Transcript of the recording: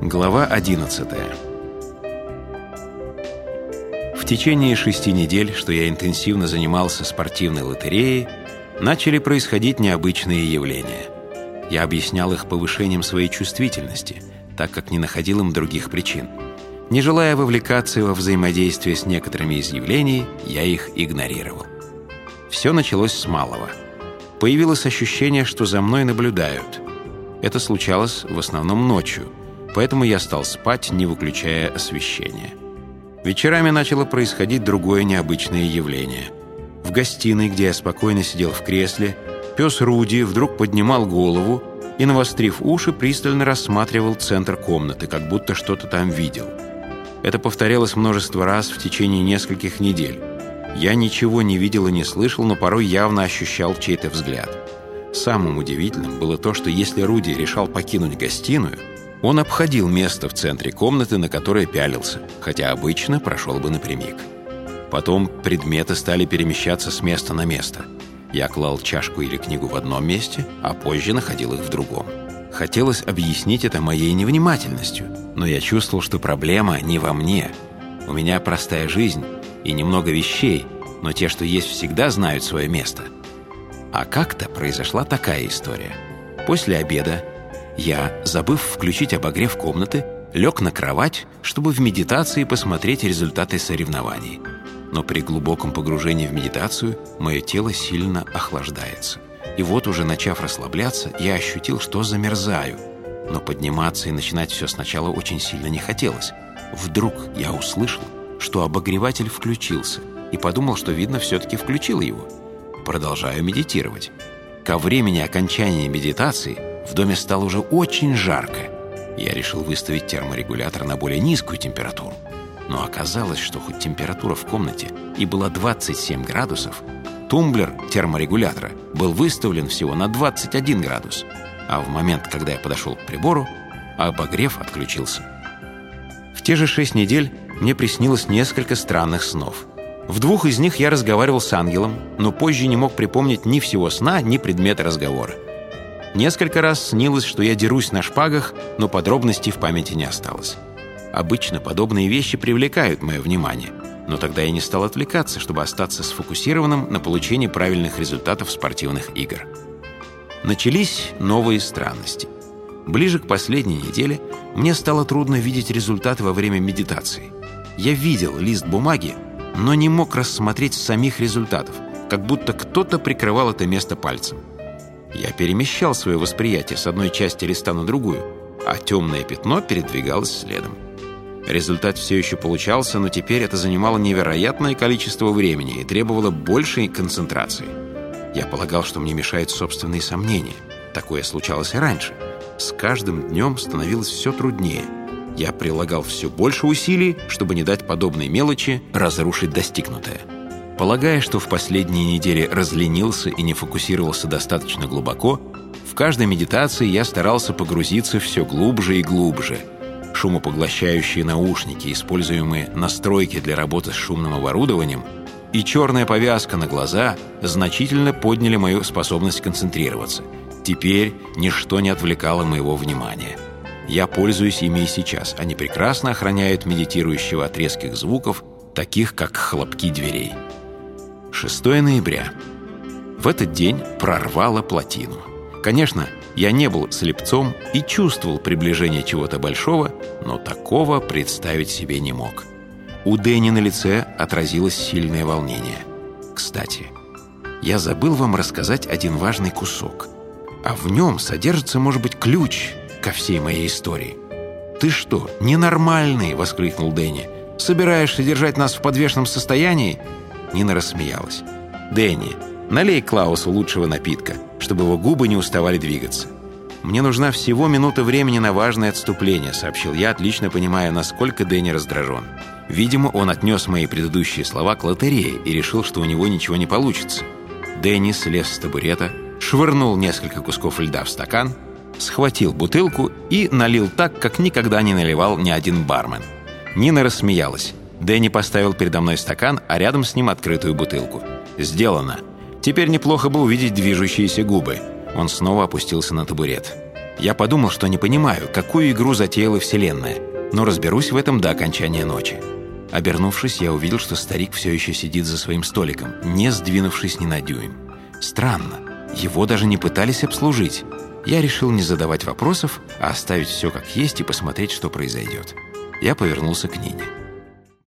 Глава 11 В течение шести недель, что я интенсивно занимался спортивной лотереей, начали происходить необычные явления. Я объяснял их повышением своей чувствительности, так как не находил им других причин. Не желая вовлекаться во взаимодействие с некоторыми из явлений, я их игнорировал. Все началось с малого. Появилось ощущение, что за мной наблюдают. Это случалось в основном ночью – поэтому я стал спать, не выключая освещение. Вечерами начало происходить другое необычное явление. В гостиной, где я спокойно сидел в кресле, пес Руди вдруг поднимал голову и, навострив уши, пристально рассматривал центр комнаты, как будто что-то там видел. Это повторялось множество раз в течение нескольких недель. Я ничего не видел и не слышал, но порой явно ощущал чей-то взгляд. Самым удивительным было то, что если Руди решал покинуть гостиную, он обходил место в центре комнаты, на которое пялился, хотя обычно прошел бы напрямик. Потом предметы стали перемещаться с места на место. Я клал чашку или книгу в одном месте, а позже находил их в другом. Хотелось объяснить это моей невнимательностью, но я чувствовал, что проблема не во мне. У меня простая жизнь и немного вещей, но те, что есть, всегда знают свое место. А как-то произошла такая история. После обеда я, забыв включить обогрев комнаты, лег на кровать, чтобы в медитации посмотреть результаты соревнований. Но при глубоком погружении в медитацию мое тело сильно охлаждается. И вот уже начав расслабляться, я ощутил, что замерзаю. Но подниматься и начинать все сначала очень сильно не хотелось. Вдруг я услышал, что обогреватель включился, и подумал, что, видно, все-таки включил его. Продолжаю медитировать. Ко времени окончания медитации в доме стало уже очень жарко. Я решил выставить терморегулятор на более низкую температуру. Но оказалось, что хоть температура в комнате и была 27 градусов, тумблер терморегулятора был выставлен всего на 21 градус, а в момент, когда я подошел к прибору, обогрев отключился. В те же шесть недель мне приснилось несколько странных снов. В двух из них я разговаривал с ангелом, но позже не мог припомнить ни всего сна, ни предмета разговора. Несколько раз снилось, что я дерусь на шпагах, но подробностей в памяти не осталось. Обычно подобные вещи привлекают мое внимание, но тогда я не стал отвлекаться, чтобы остаться сфокусированным на получении правильных результатов спортивных игр. Начались новые странности. Ближе к последней неделе мне стало трудно видеть результаты во время медитации. Я видел лист бумаги, но не мог рассмотреть самих результатов, как будто кто-то прикрывал это место пальцем. Я перемещал свое восприятие с одной части листа на другую, а темное пятно передвигалось следом. Результат все еще получался, но теперь это занимало невероятное количество времени и требовало большей концентрации. Я полагал, что мне мешают собственные сомнения. Такое случалось и раньше. С каждым днем становилось все труднее. Я прилагал все больше усилий, чтобы не дать подобной мелочи разрушить достигнутое. Полагая, что в последние недели разленился и не фокусировался достаточно глубоко, в каждой медитации я старался погрузиться все глубже и глубже. Шумопоглощающие наушники, используемые настройки для работы с шумным оборудованием, и черная повязка на глаза значительно подняли мою способность концентрироваться. Теперь ничто не отвлекало моего внимания. Я пользуюсь ими и сейчас. Они прекрасно охраняют медитирующего от резких звуков, таких как хлопки дверей. 6 ноября. В этот день прорвало плотину. Конечно, я не был слепцом и чувствовал приближение чего-то большого, но такого представить себе не мог. У Дэнни на лице отразилось сильное волнение. Кстати, я забыл вам рассказать один важный кусок. А в нем содержится, может быть, ключ ко всей моей истории. «Ты что, ненормальный?» — воскликнул Дэнни. «Собираешься держать нас в подвешенном состоянии?» Нина рассмеялась. «Дэнни, налей Клаусу лучшего напитка, чтобы его губы не уставали двигаться». «Мне нужна всего минута времени на важное отступление», сообщил я, отлично понимая, насколько Дэнни раздражен. Видимо, он отнес мои предыдущие слова к лотерее и решил, что у него ничего не получится. Дэнни слез с табурета, швырнул несколько кусков льда в стакан, схватил бутылку и налил так, как никогда не наливал ни один бармен. Нина рассмеялась. Дэнни поставил передо мной стакан, а рядом с ним открытую бутылку. «Сделано. Теперь неплохо бы увидеть движущиеся губы». Он снова опустился на табурет. Я подумал, что не понимаю, какую игру затеяла Вселенная, но разберусь в этом до окончания ночи. Обернувшись, я увидел, что старик все еще сидит за своим столиком, не сдвинувшись ни на дюйм. Странно, его даже не пытались обслужить. Я решил не задавать вопросов, а оставить все как есть и посмотреть, что произойдет. Я повернулся к Нине.